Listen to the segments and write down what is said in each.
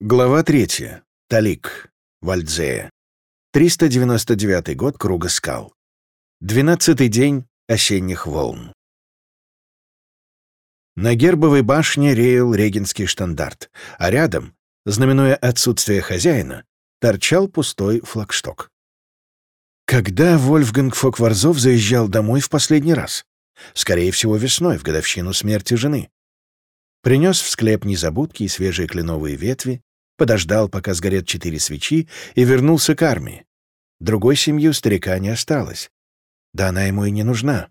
Глава 3. Талик. Вальдзея. 399 год Круга скал. Двенадцатый день осенних волн. На гербовой башне реял регенский штандарт, а рядом, знаменуя отсутствие хозяина, торчал пустой флагшток. Когда Вольфганг Фокварзов заезжал домой в последний раз? Скорее всего, весной, в годовщину смерти жены. Принес в склеп незабудки и свежие кленовые ветви, подождал, пока сгорят четыре свечи, и вернулся к армии. Другой семьи у старика не осталось. Да она ему и не нужна.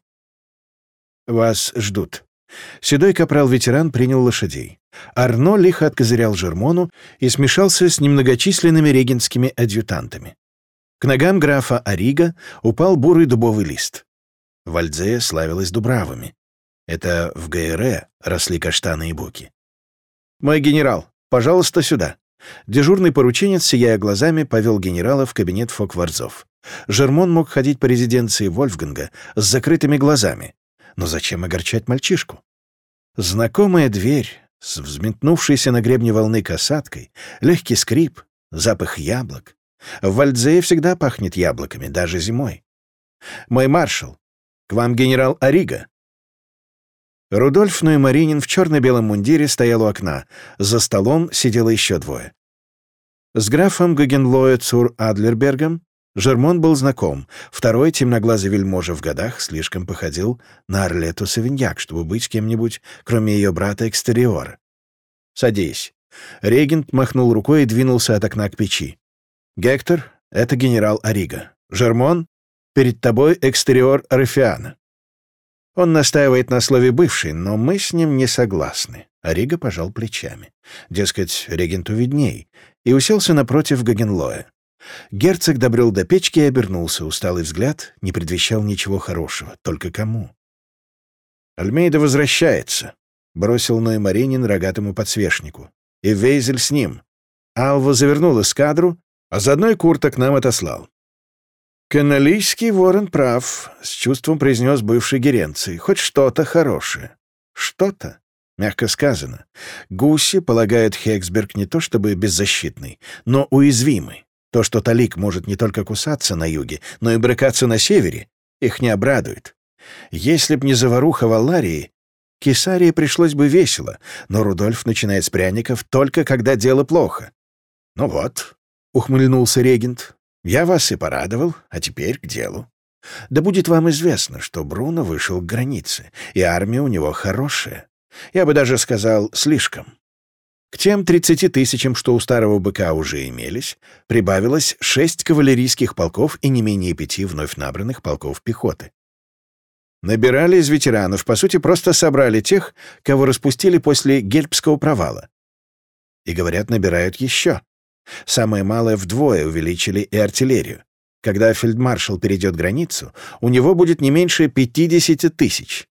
«Вас ждут». Седой капрал-ветеран принял лошадей. Арно лихо откозырял Жермону и смешался с немногочисленными регенскими адъютантами. К ногам графа Арига упал бурый дубовый лист. Вальдзея славилась дубравами. Это в ГРЭ росли каштаны и буки. «Мой генерал, пожалуйста, сюда». Дежурный порученец, сияя глазами, повел генерала в кабинет Фокварзов. Жермон мог ходить по резиденции Вольфганга с закрытыми глазами. Но зачем огорчать мальчишку? Знакомая дверь с взметнувшейся на гребне волны касаткой, легкий скрип, запах яблок. В Вальдзее всегда пахнет яблоками, даже зимой. «Мой маршал, к вам генерал Арига». Рудольф Ноймаринин в черно-белом мундире стоял у окна. За столом сидело еще двое. С графом Гагенлоя Цур Адлербергом Жермон был знаком. Второй, темноглазый вельможа в годах, слишком походил на Орлету Савиньяк, чтобы быть кем-нибудь, кроме ее брата Экстериора. «Садись». Регент махнул рукой и двинулся от окна к печи. «Гектор — это генерал Арига. Жермон — перед тобой Экстериор Рефиана. Он настаивает на слове «бывший», но мы с ним не согласны. Арига пожал плечами. Дескать, регенту видней, и уселся напротив Гагенлоя. Герцог добрел до печки и обернулся. Усталый взгляд не предвещал ничего хорошего. Только кому? «Альмейда возвращается», — бросил Ной Маринин рогатому подсвечнику. «И Вейзель с ним. Алва завернул эскадру, а заодно и Курта к нам отослал. «Каналийский ворон прав», — с чувством произнес бывший Геренций. «Хоть что-то хорошее». «Что-то?» Мягко сказано. Гуси полагают Хексберг не то чтобы беззащитный, но уязвимый. То, что Талик может не только кусаться на юге, но и брыкаться на севере, их не обрадует. Если б не заваруха в Алларии, Кесарии пришлось бы весело, но Рудольф начинает с пряников только когда дело плохо. «Ну вот», — ухмыльнулся регент, я вас и порадовал, а теперь к делу. Да будет вам известно, что Бруно вышел к границе, и армия у него хорошая. Я бы даже сказал, слишком. К тем 30 тысячам, что у старого быка уже имелись, прибавилось шесть кавалерийских полков и не менее пяти вновь набранных полков пехоты. Набирали из ветеранов, по сути, просто собрали тех, кого распустили после гельпского провала. И, говорят, набирают еще. Самое малое вдвое увеличили и артиллерию. Когда фельдмаршал перейдет границу, у него будет не меньше 50 тысяч.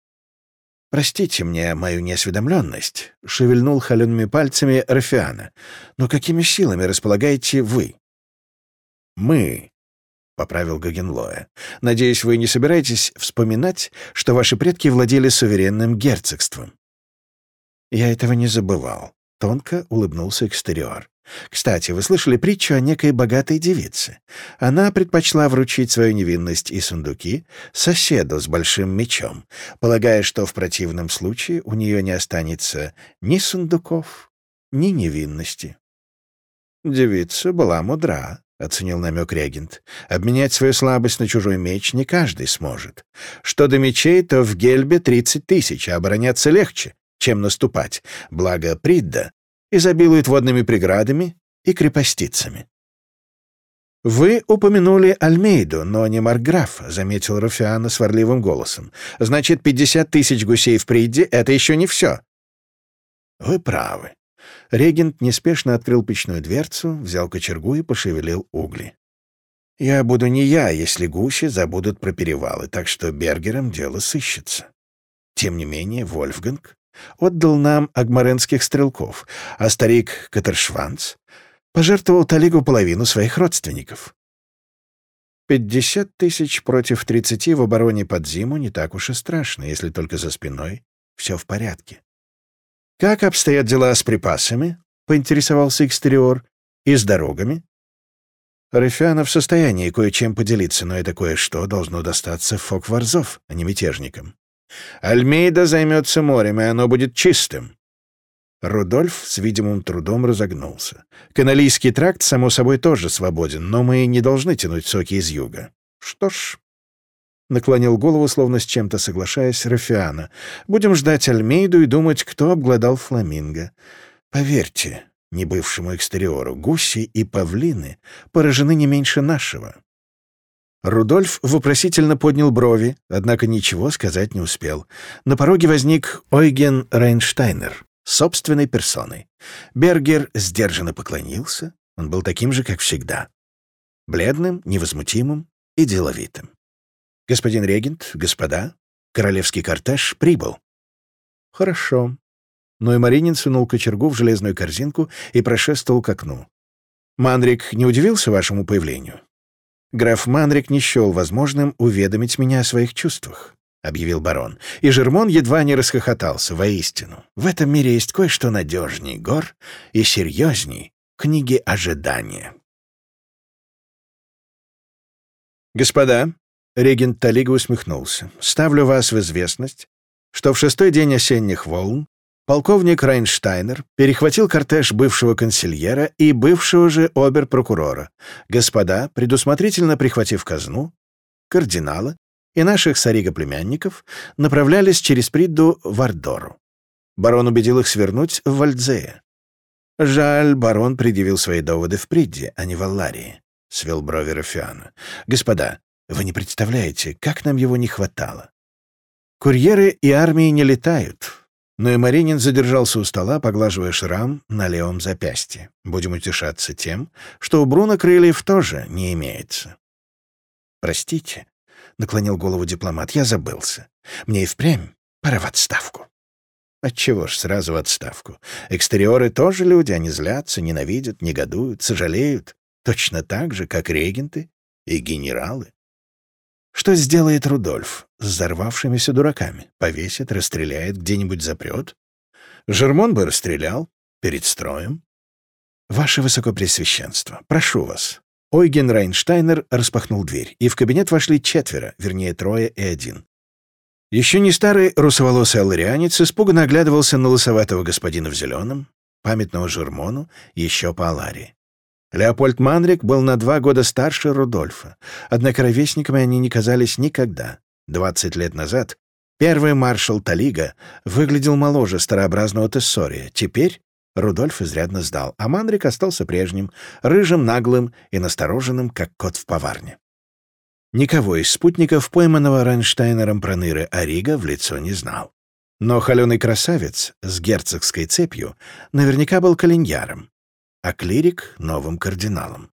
«Простите мне мою неосведомленность», — шевельнул холеными пальцами Рафиана. «Но какими силами располагаете вы?» «Мы», — поправил Гагенлоя. «Надеюсь, вы не собираетесь вспоминать, что ваши предки владели суверенным герцогством?» «Я этого не забывал», — тонко улыбнулся экстериор. Кстати, вы слышали притчу о некой богатой девице? Она предпочла вручить свою невинность и сундуки соседу с большим мечом, полагая, что в противном случае у нее не останется ни сундуков, ни невинности. Девица была мудра, — оценил намек регент. «Обменять свою слабость на чужой меч не каждый сможет. Что до мечей, то в Гельбе тридцать тысяч, а обороняться легче, чем наступать. Благо Придда изобилует водными преградами и крепостицами. «Вы упомянули Альмейду, но не Маркграф», — заметил Руфиана сварливым голосом. «Значит, пятьдесят тысяч гусей в Придде — это еще не все». «Вы правы». Регент неспешно открыл печную дверцу, взял кочергу и пошевелил угли. «Я буду не я, если гуси забудут про перевалы, так что Бергерам дело сыщется. Тем не менее, Вольфганг отдал нам агмаренских стрелков, а старик Катершванц пожертвовал Талигу половину своих родственников. Пятьдесят тысяч против тридцати в обороне под зиму не так уж и страшно, если только за спиной все в порядке. Как обстоят дела с припасами? — поинтересовался экстериор. «И с дорогами?» Рыфяна в состоянии кое-чем поделиться, но это кое-что должно достаться Фокварзов, а не мятежникам. Альмейда займется морем, и оно будет чистым. Рудольф с видимым трудом разогнулся. Каналийский тракт, само собой, тоже свободен, но мы не должны тянуть соки из юга. Что ж, наклонил голову, словно с чем-то соглашаясь, Рафиана. Будем ждать Альмейду и думать, кто обглодал фламинго. Поверьте, не бывшему экстериору, гуси и павлины поражены не меньше нашего. Рудольф вопросительно поднял брови, однако ничего сказать не успел. На пороге возник Ойген Рейнштайнер, собственной персоной. Бергер сдержанно поклонился. Он был таким же, как всегда. Бледным, невозмутимым и деловитым. «Господин регент, господа, королевский кортеж прибыл». «Хорошо». Но и Маринин сунул кочергу в железную корзинку и прошествовал к окну. «Манрик не удивился вашему появлению?» «Граф Манрик не счел возможным уведомить меня о своих чувствах», — объявил барон. И Жермон едва не расхохотался, воистину. «В этом мире есть кое-что надежней гор и серьезней книги ожидания». «Господа», — регент Талига усмехнулся, — «ставлю вас в известность, что в шестой день осенних волн полковник Райнштайнер перехватил кортеж бывшего консильера и бывшего же обер-прокурора. Господа, предусмотрительно прихватив казну, кардинала и наших сарига-племянников, направлялись через Придду в Ардору. Барон убедил их свернуть в Вальдзее. Жаль, барон предъявил свои доводы в Придде, а не в Алларии. — свел брови Рафиана. «Господа, вы не представляете, как нам его не хватало. Курьеры и армии не летают». Но и Маринин задержался у стола, поглаживая шрам на левом запястье. Будем утешаться тем, что у Бруно крыльев тоже не имеется. «Простите», — наклонил голову дипломат, — «я забылся. Мне и впрямь пора в отставку». Отчего ж сразу в отставку? Экстериоры тоже люди, они злятся, ненавидят, негодуют, сожалеют. Точно так же, как регенты и генералы. Что сделает Рудольф с взорвавшимися дураками? Повесит, расстреляет, где-нибудь запрет? Жермон бы расстрелял перед строем. Ваше Высокопресвященство, прошу вас. Ойген Райнштайнер распахнул дверь, и в кабинет вошли четверо, вернее, трое и один. Еще не старый русоволосый алларианец испуганно оглядывался на лысоватого господина в зеленом, памятного Жермону, еще по Аларии. Леопольд Манрик был на два года старше Рудольфа, однако ровесниками они не казались никогда. Двадцать лет назад первый маршал Талига выглядел моложе старообразного Тессория. Теперь Рудольф изрядно сдал, а Манрик остался прежним, рыжим, наглым и настороженным, как кот в поварне. Никого из спутников, пойманного Райнштайнером Проныры Арига, в лицо не знал. Но холеный красавец с герцогской цепью наверняка был калиньяром, а клирик — новым кардиналом.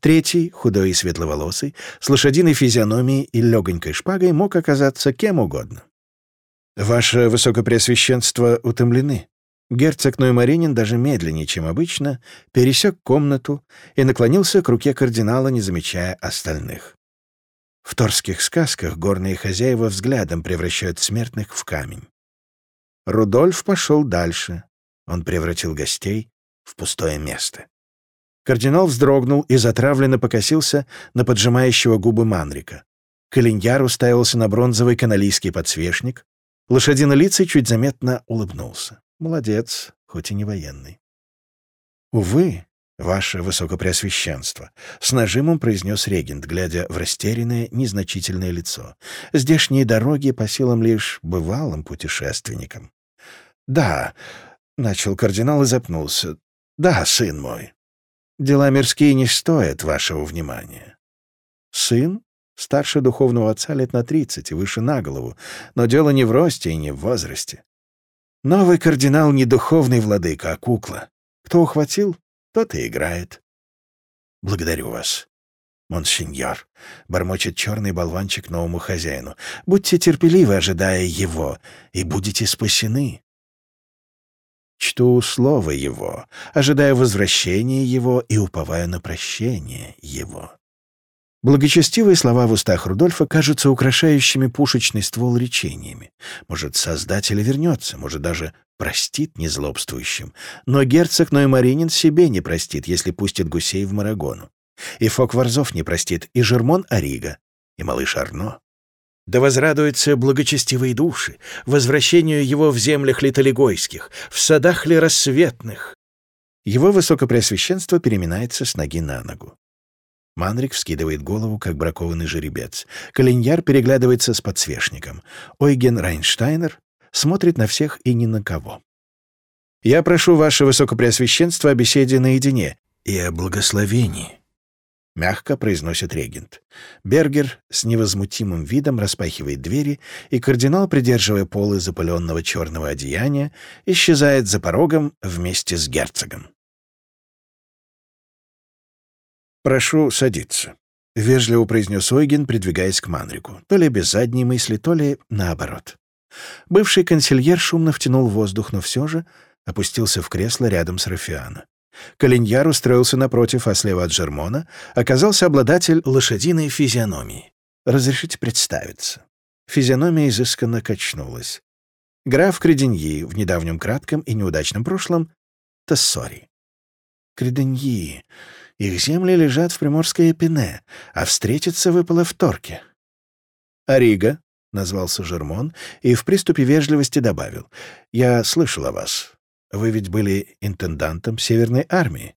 Третий, худой и светловолосый, с лошадиной физиономией и легонькой шпагой мог оказаться кем угодно. «Ваше Высокопреосвященство утомлены». Герцог Ноймаринин даже медленнее, чем обычно, пересек комнату и наклонился к руке кардинала, не замечая остальных. В торских сказках горные хозяева взглядом превращают смертных в камень. Рудольф пошел дальше. Он превратил гостей в пустое место. Кардинал вздрогнул и затравленно покосился на поджимающего губы Манрика. Калиньяр уставился на бронзовый каналийский подсвечник. Лошадинолицый чуть заметно улыбнулся. Молодец, хоть и не военный. «Увы, ваше высокопреосвященство», — с нажимом произнес регент, глядя в растерянное, незначительное лицо. «Здешние дороги по силам лишь бывалым путешественникам». «Да», — начал кардинал и запнулся. «Да, сын мой. Дела мирские не стоят вашего внимания». «Сын?» Старше духовного отца лет на тридцать и выше на голову, но дело не в росте и не в возрасте. Новый кардинал не духовный владыка, а кукла. Кто ухватил, тот и играет. Благодарю вас, монсеньор, — бормочет черный болванчик новому хозяину. Будьте терпеливы, ожидая его, и будете спасены. Чту слово его, ожидая возвращения его и уповая на прощение его. Благочестивые слова в устах Рудольфа кажутся украшающими пушечный ствол речениями. Может, Создатель вернется, может, даже простит незлобствующим. Но герцог Ноймаринин себе не простит, если пустит гусей в Марагону. И Фок Варзов не простит, и Жермон Арига, и малыш Арно. Да возрадуются благочестивые души, возвращению его в землях литолегойских, в садах ли рассветных. Его высокопреосвященство переминается с ноги на ногу. Манрик вскидывает голову, как бракованный жеребец. Калиньяр переглядывается с подсвечником. Ойген Райнштайнер смотрит на всех и ни на кого. «Я прошу ваше высокопреосвященство о беседе наедине и о благословении», — мягко произносит регент. Бергер с невозмутимым видом распахивает двери, и кардинал, придерживая полы запыленного черного одеяния, исчезает за порогом вместе с герцогом. «Прошу садиться», — вежливо произнес Ойген, придвигаясь к Манрику. То ли без задней мысли, то ли наоборот. Бывший консильер шумно втянул воздух, но все же опустился в кресло рядом с Рафиано. Калиньяр устроился напротив, а слева от Жермона оказался обладатель лошадиной физиономии. «Разрешите представиться». Физиономия изысканно качнулась. Граф Креденьи в недавнем кратком и неудачном прошлом — Тессори. Креденьи. Их земли лежат в Приморской Эпине, а встретиться выпало в Торке. «Арига», — назвался Жермон, и в приступе вежливости добавил, «Я слышал о вас. Вы ведь были интендантом Северной армии».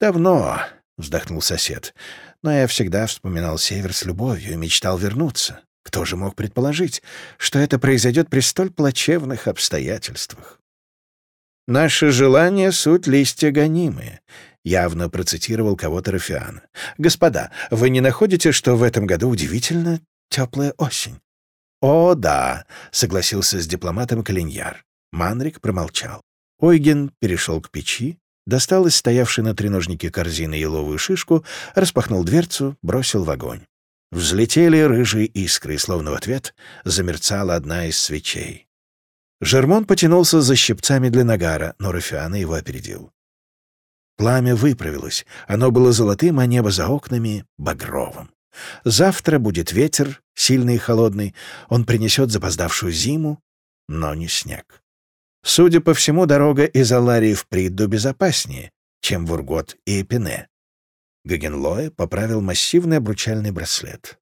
«Давно», — вздохнул сосед, «но я всегда вспоминал Север с любовью и мечтал вернуться. Кто же мог предположить, что это произойдет при столь плачевных обстоятельствах?» «Наши желания — суть листья гонимые», — явно процитировал кого-то Рафиана. «Господа, вы не находите, что в этом году удивительно теплая осень?» «О, да», — согласился с дипломатом Калиньяр. Манрик промолчал. Ойген перешел к печи, достал из стоявшей на треножнике корзины еловую шишку, распахнул дверцу, бросил в огонь. Взлетели рыжие искры, словно в ответ замерцала одна из свечей. Жермон потянулся за щипцами для нагара, но Рафиана его опередил. Пламя выправилось, оно было золотым, а небо за окнами — багровым. Завтра будет ветер, сильный и холодный, он принесет запоздавшую зиму, но не снег. Судя по всему, дорога из Аларии в Придду безопаснее, чем в Ургот и Эпине. Гагенлоэ поправил массивный обручальный браслет.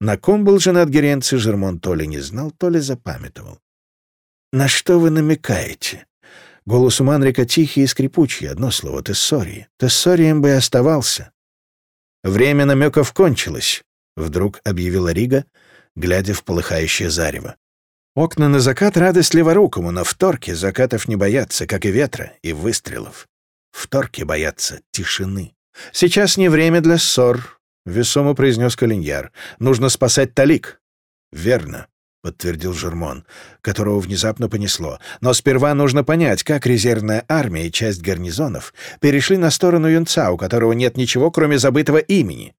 На ком был женат Геренций, Жермон то ли не знал, то ли запамятовал. «На что вы намекаете?» Голос у Манрика тихий и скрипучий, одно слово — Тессории. Тессорием бы и оставался. «Время намеков кончилось», — вдруг объявила Рига, глядя в полыхающее зарево. Окна на закат — радость леворукому, но в Торке закатов не боятся, как и ветра, и выстрелов. В Торке боятся тишины. «Сейчас не время для ссор», — весомо произнес Калиньяр. «Нужно спасать Талик». «Верно», — подтвердил Жермон, которого внезапно понесло. «Но сперва нужно понять, как резервная армия и часть гарнизонов перешли на сторону юнца, у которого нет ничего, кроме забытого имени».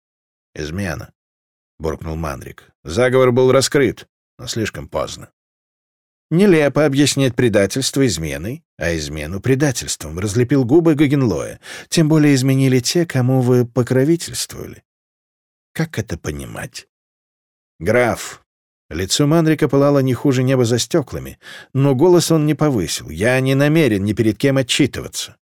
«Измена», — буркнул Мандрик. «Заговор был раскрыт, но слишком поздно». «Нелепо объяснять предательство изменой, а измену предательством», — разлепил губы Гагенлоя. «Тем более изменили те, кому вы покровительствовали». «Как это понимать?» «Граф», Лицо Манрика пылало не хуже неба за стеклами, но голос он не повысил. «Я не намерен ни перед кем отчитываться».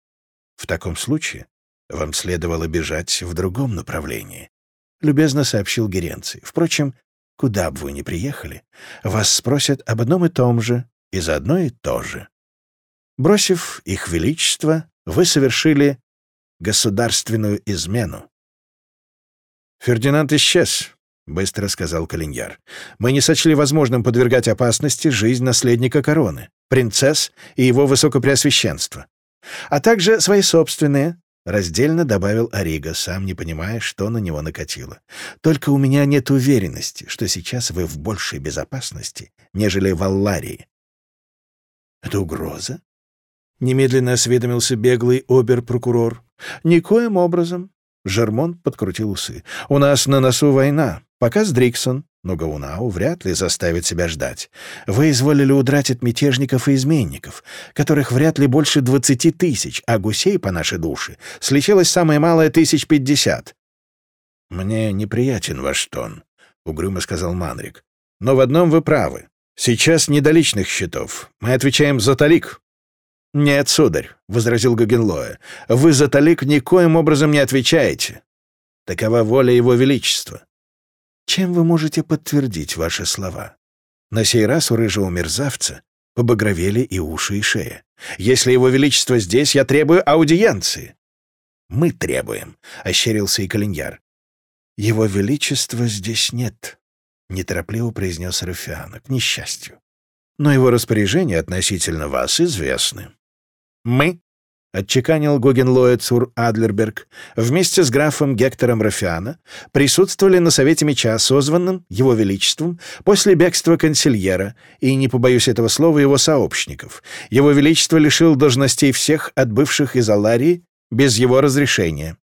«В таком случае вам следовало бежать в другом направлении», — любезно сообщил Геренций. «Впрочем, куда бы вы ни приехали, вас спросят об одном и том же и за одно и то же. Бросив их величество, вы совершили государственную измену». Фердинанд исчез, — быстро сказал Калиньяр. «Мы не сочли возможным подвергать опасности жизнь наследника короны, принцесс и его высокопреосвященства, а также свои собственные», — раздельно добавил Арига, сам не понимая, что на него накатило. «Только у меня нет уверенности, что сейчас вы в большей безопасности, нежели в Алларии». «Это угроза?» — немедленно осведомился беглый обер-прокурор. «Никоим образом», — Жермон подкрутил усы. «У нас на носу война. Пока с Дриксон, но Гаунау вряд ли заставит себя ждать. Вы изволили удрать от мятежников и изменников, которых вряд ли больше двадцати тысяч, а гусей, по нашей душе, слечилось самое малое тысяч пятьдесят. «Мне неприятен ваш тон», — угрюмо сказал Манрик. «Но в одном вы правы. Сейчас не до личных счетов. Мы отвечаем за талик». «Нет, сударь», — возразил Гагенлоя, — «вы за талик никоим образом не отвечаете. Такова воля его величества. Чем вы можете подтвердить ваши слова?» На сей раз у рыжего мерзавца побагровели и уши, и шея. «Если его величество здесь, я требую аудиенции». «Мы требуем», — ощерился и Калиньяр. «Его величества здесь нет», — неторопливо произнес Руфиана, к несчастью. «Но его распоряжения относительно вас известны». «Мы», — отчеканил Гогенлоэ Цур Адлерберг, вместе с графом Гектором Рафиана присутствовали на Совете Меча, созванном Его Величеством после бегства консильера и, не побоюсь этого слова, его сообщников. Его Величество лишил должностей всех отбывших из Аларии без его разрешения.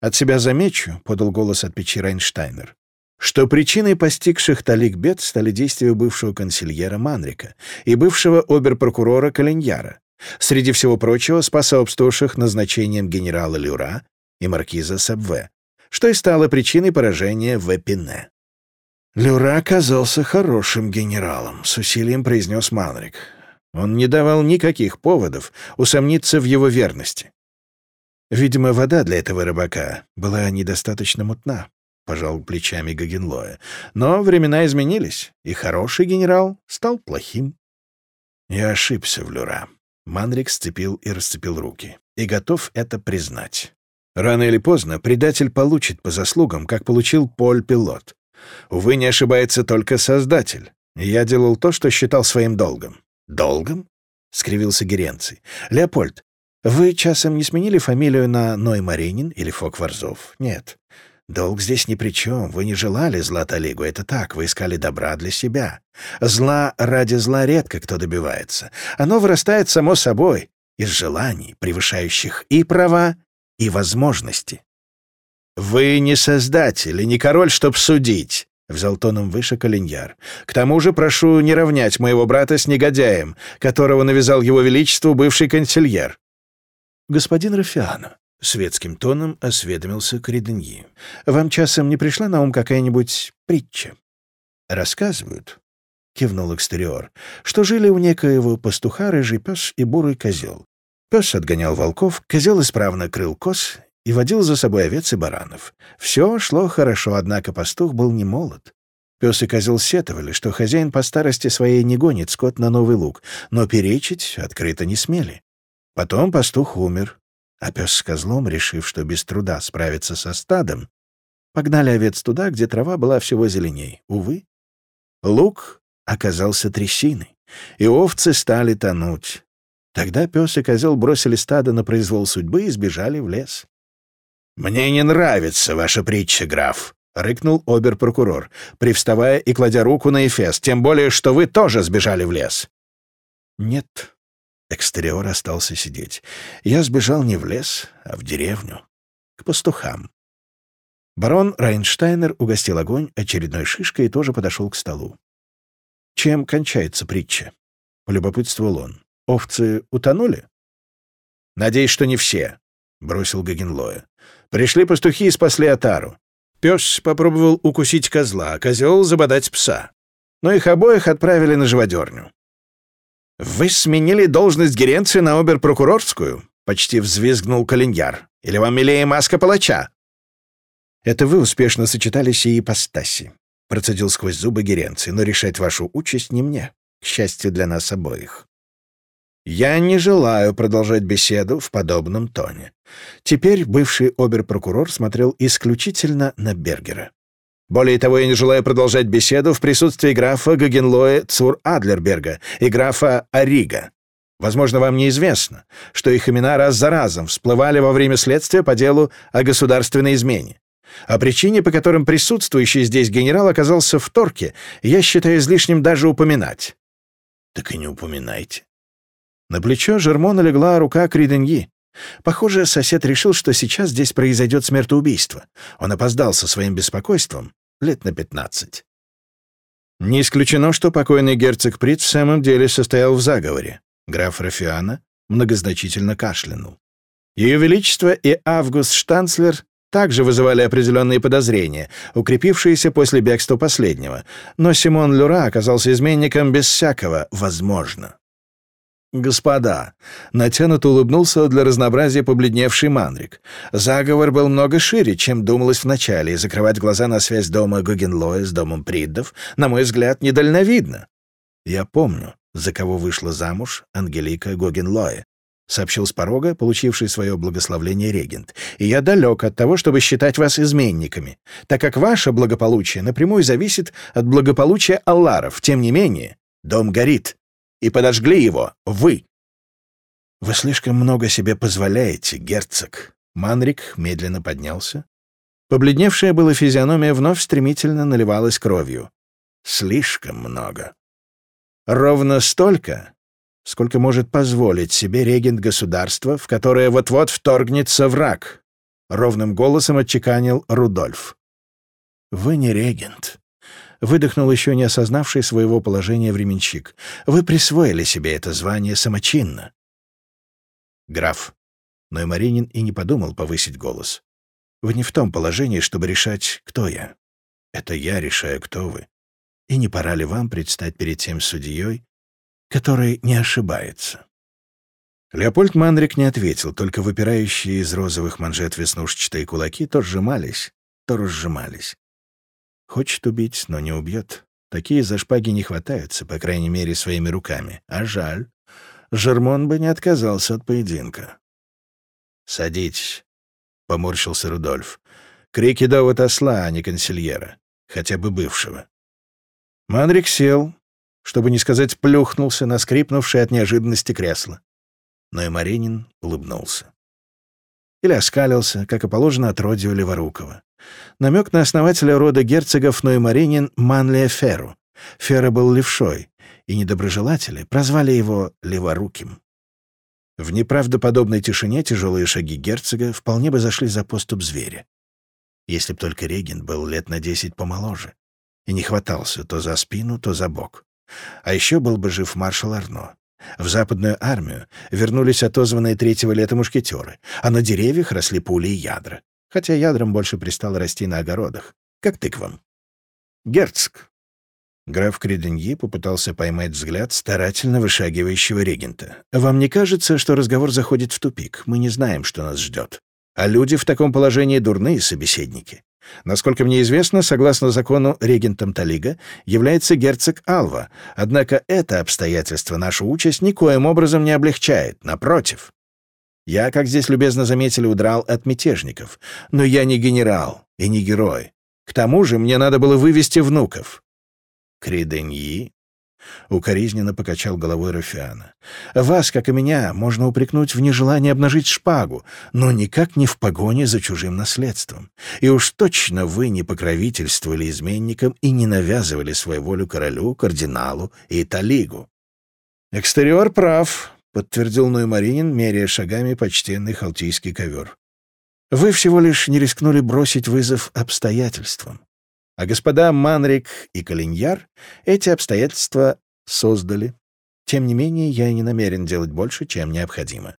«От себя замечу», — подал голос от печи Райнштайнер, что причиной постигших талик бед стали действия бывшего консильера Манрика и бывшего оберпрокурора Калиньяра, среди всего прочего способствовавших назначением генерала Люра и маркиза Сабве, что и стало причиной поражения в Эпине. «Люра оказался хорошим генералом», — с усилием произнес Манрик. Он не давал никаких поводов усомниться в его верности. Видимо, вода для этого рыбака была недостаточно мутна, — пожал плечами Гагенлоя. Но времена изменились, и хороший генерал стал плохим. Я ошибся в Люра. Манрик сцепил и расцепил руки. И готов это признать. Рано или поздно предатель получит по заслугам, как получил Поль-пилот. Увы, не ошибается только Создатель. Я делал то, что считал своим долгом. «Долгом?» — скривился Геренций. «Леопольд, вы часом не сменили фамилию на Ной Маринин или Фок-Варзов? Нет. Долг здесь ни при чем. Вы не желали зла Талигу, это так, вы искали добра для себя. Зла ради зла редко кто добивается. Оно вырастает само собой из желаний, превышающих и права, и возможности. «Вы не создатель и не король, чтоб судить», — взял тоном выше Калиньяр. «К тому же прошу не равнять моего брата с негодяем, которого навязал его величеству бывший консильер. «Господин Рафиано», — светским тоном осведомился Криденьи, — «вам часом не пришла на ум какая-нибудь притча?» «Рассказывают», — кивнул экстериор, — «что жили у некоего пастуха рыжий пес и бурый козел. Пес отгонял волков, козел исправно крыл коз и водил за собой овец и баранов. Все шло хорошо, однако пастух был не молод. Пес и козел сетовали, что хозяин по старости своей не гонит скот на новый луг, но перечить открыто не смели. Потом пастух умер, а пес с козлом, решив, что без труда справиться со стадом, погнали овец туда, где трава была всего зеленей. Увы, лук оказался трясиной, и овцы стали тонуть. Тогда пес и козел бросили стадо на произвол судьбы и сбежали в лес. «Мне не нравится ваша притча, граф», — рыкнул обер-прокурор, привставая и кладя руку на Эфес, «тем более, что вы тоже сбежали в лес». «Нет», Экстериор остался сидеть. Я сбежал не в лес, а в деревню. К пастухам. Барон Райнштайнер угостил огонь очередной шишкой и тоже подошел к столу. «Чем кончается притча?» — полюбопытствовал он. «Овцы утонули?» «Надеюсь, что не все», — бросил Гагенлоя. «Пришли пастухи и спасли отару. Пес попробовал укусить козла, а козел — забодать пса. Но их обоих отправили на живодерню. «Вы сменили должность Геренция на оберпрокурорскую?» — почти взвизгнул Калиньяр. «Или вам милее маска палача?» «Это вы успешно сочетали сии ипостаси», — процедил сквозь зубы Геренций, «но решать вашу участь не мне, к счастью для нас обоих». «Я не желаю продолжать беседу в подобном тоне». Теперь бывший оберпрокурор смотрел исключительно на Бергера. Более того, я не желаю продолжать беседу в присутствии графа Гагенлоя Цур Адлерберга и графа Арига. Возможно, вам неизвестно, что их имена раз за разом всплывали во время следствия по делу о государственной измене. О причине, по которым присутствующий здесь генерал оказался в Торке, я считаю излишним даже упоминать. Так и не упоминайте. На плечо Жермона легла рука Криденьи. Похоже, сосед решил, что сейчас здесь произойдет смертоубийство. Он опоздал со своим беспокойством лет на пятнадцать. Не исключено, что покойный герцог Приц в самом деле состоял в заговоре. Граф Рафиана многозначительно кашлянул. Ее Величество и Август Штанцлер также вызывали определенные подозрения, укрепившиеся после бегства последнего. Но Симон Люра оказался изменником без всякого «возможно». «Господа!» — натянуто улыбнулся для разнообразия побледневший Манрик. «Заговор был много шире, чем думалось вначале, и закрывать глаза на связь дома Гогенлоя с домом Приддов, на мой взгляд, недальновидно. Я помню, за кого вышла замуж Ангелика Гогенлоя, сообщил с порога, получивший свое благословление регент. «И я далек от того, чтобы считать вас изменниками, так как ваше благополучие напрямую зависит от благополучия Алларов. Тем не менее, дом горит, и подожгли его вы». «Вы слишком много себе позволяете, герцог». Манрик медленно поднялся. Побледневшая была физиономия вновь стремительно наливалась кровью. «Слишком много». «Ровно столько, сколько может позволить себе регент государства, в которое вот-вот вторгнется враг», — ровным голосом отчеканил Рудольф. «Вы не регент», — выдохнул еще не осознавший своего положения временщик. «Вы присвоили себе это звание самочинно». «Граф», но и Маринин и не подумал повысить голос. «Вы не в том положении, чтобы решать, кто я. Это я решаю, кто вы. И не пора ли вам предстать перед тем судьей, который не ошибается. Леопольд Манрик не ответил, только выпирающие из розовых манжет веснушчатые кулаки то сжимались, то разжимались. Хочет убить, но не убьет. Такие за шпаги не хватаются, по крайней мере, своими руками. А жаль. Жермон бы не отказался от поединка. «Садитесь», — поморщился Рудольф. «Крики довод осла, а не консильера, хотя бы бывшего». Манрик сел, чтобы не сказать плюхнулся на скрипнувшее от неожиданности кресло. Но и Маринин улыбнулся. Или оскалился, как и положено отродью Леворукова. Намек на основателя рода герцогов Ноймаринин Манлия Феру. Фера был левшой, и недоброжелатели прозвали его Леворуким. В неправдоподобной тишине тяжелые шаги герцога вполне бы зашли за поступ зверя. Если б только регент был лет на десять помоложе и не хватался то за спину, то за бок. А еще был бы жив маршал Арно. В западную армию вернулись отозванные третьего лета мушкетеры, а на деревьях росли пули и ядра, хотя ядрам больше пристало расти на огородах, как тыквам. «Герцог!» Граф Креденьи попытался поймать взгляд старательно вышагивающего регента. «Вам не кажется, что разговор заходит в тупик? Мы не знаем, что нас ждет. А люди в таком положении дурные собеседники. Насколько мне известно, согласно закону регентом Талига является герцог Алва, однако это обстоятельство нашу участь никоим образом не облегчает, напротив. Я, как здесь любезно заметили, удрал от мятежников, но я не генерал и не герой. К тому же мне надо было вывести внуков. Криденьи Укоризненно покачал головой Руфиана. «Вас, как и меня, можно упрекнуть в нежелании обнажить шпагу, но никак не в погоне за чужим наследством. И уж точно вы не покровительствовали изменникам и не навязывали свою волю королю, кардиналу и талигу». «Экстериор прав», — подтвердил Ноймаринин, меряя шагами почтенный халтийский ковер. «Вы всего лишь не рискнули бросить вызов обстоятельствам. А господа Манрик и Калиньяр эти обстоятельства создали. Тем не менее, я не намерен делать больше, чем необходимо.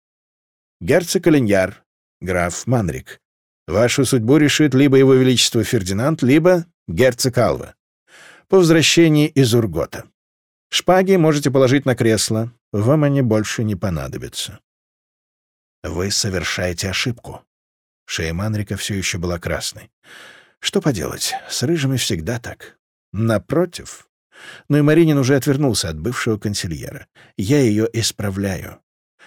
Герцог Калиньяр, граф Манрик, вашу судьбу решит либо его величество Фердинанд, либо герцог Алва. По возвращении из Ургота. Шпаги можете положить на кресло, вам они больше не понадобятся. Вы совершаете ошибку. Шея Манрика все еще была красной. Что поделать, с рыжими всегда так. Напротив. Но и Маринин уже отвернулся от бывшего консильера. Я ее исправляю.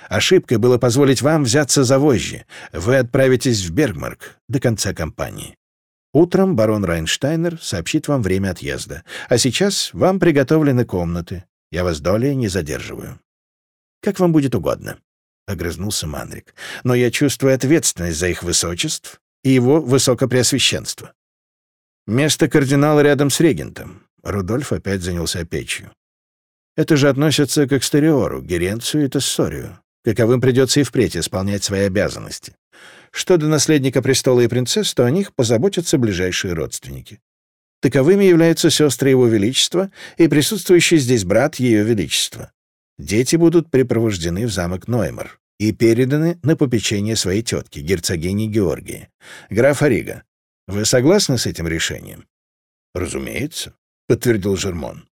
Ошибкой было позволить вам взяться за вожжи. Вы отправитесь в Бергмарк до конца кампании. Утром барон Райнштайнер сообщит вам время отъезда. А сейчас вам приготовлены комнаты. Я вас долей не задерживаю. Как вам будет угодно, — огрызнулся Манрик. Но я чувствую ответственность за их высочеств и его высокопреосвященство. Место кардинала рядом с регентом. Рудольф опять занялся печью. Это же относится к экстериору, Геренцию и Тессорию. Каковым придется и впредь исполнять свои обязанности. Что до наследника престола и принцесс, то о них позаботятся ближайшие родственники. Таковыми являются сестры Его Величества и присутствующий здесь брат Ее Величества. Дети будут припровождены в замок Ноймар. и переданы на попечение своей тетки, герцогини Георгии. Граф Арига, вы согласны с этим решением? «Разумеется», — подтвердил Жермон.